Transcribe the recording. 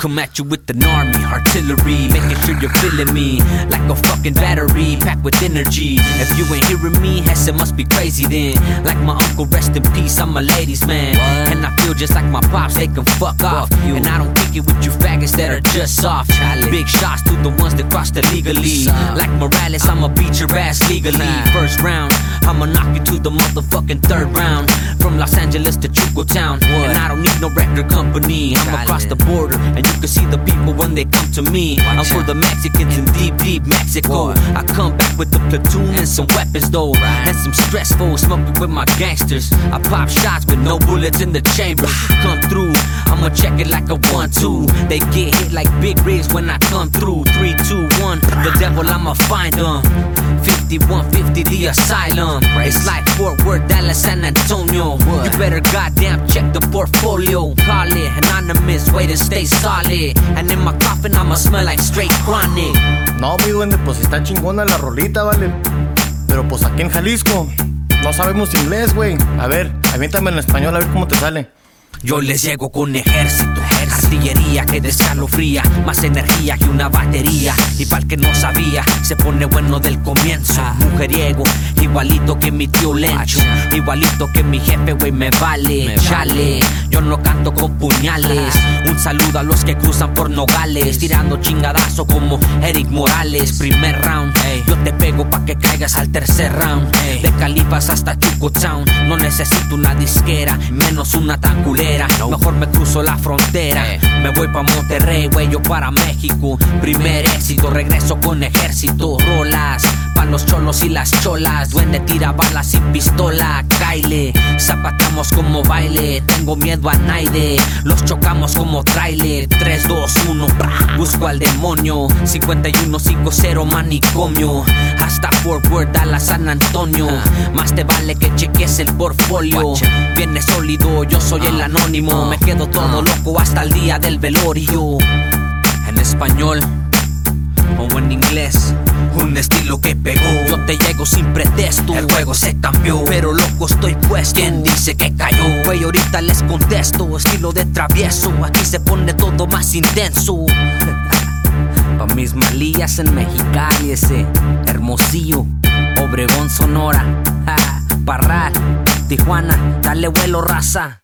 come at you with an army, artillery, making sure you're feeling me like a fucking battery packed with energy. If you ain't hearing me, Hess, it must be crazy then. Like my uncle, rest in peace, I'm a ladies' man. And I feel just like my pops, they can fuck off. You. And I don't kick it with you faggots that are just soft. Big shots to the ones that crossed illegally. Like Morales, I'ma beat your ass legally. First round, I'ma knock the motherfucking third round. From Los Angeles to Chuco Town. And I don't need no record company. I'm across the border, and you can see the people when they come to me. I'm for the Mexicans in deep, deep Mexico. I come back with the platoon and some weapons though. And some stressful smoking with my gangsters. I pop shots with no bullets in the chamber. Come through, I'ma check it like a one, two. They get hit like big rigs when I come through. Three, two, one. The devil, I'ma find them. 5150 the asylum. It's like Fort Worth, Dallas, San Antonio. You better goddamn check the portfolio. Call it anonymous, way to stay solid. And in my coffin, I'ma smell like straight chronic. No, mi duende, pues está chingona la rolita, vale. Pero pues aquí en Jalisco no sabemos inglés, güey. A ver, aviéntame en español a ver cómo te sale. Yo les llego con ejército, artillería que descalofría, más energía que una batería. Y para el que no sabía, se pone bueno del comienzo. Mujeriego, igualito que mi tío Lencho, igualito que mi jefe, güey, me vale. Chale, yo no canto con puñales. Un saludo a los que cruzan por Nogales, tirando chingadazo como Eric Morales. Primer round, yo te pego pa' que caigas al tercer round. De Califas hasta Chuco Town, no necesito una disquera, menos una tan culera. Mejor me cruzo la frontera. Me voy pa' Monterrey, güey, yo para México. Primer éxito, regreso con ejército. Los cholos y las cholas. Duende tira balas sin pistola. Caile, zapateamos como baile. Tengo miedo a Naide. Los chocamos como trailer. 3, 2, 1, busco al demonio. 5150 manicomio. Hasta Fort Worth, Dallas, San Antonio. Más te vale que cheques el portfolio. Viene sólido, yo soy el anónimo. Me quedo todo loco hasta el día del velorio. En español Un estilo que pegó. Yo te llego sin pretexto. El juego se cambió, pero loco estoy puesto. ¿Quién dice que cayó? Güey, ahorita les contesto. Estilo de travieso. Aquí se pone todo más intenso. Pa' mis malillas en Mexicali, ese hermosillo. Obregón, Sonora. Parral, Tijuana. Dale vuelo, raza.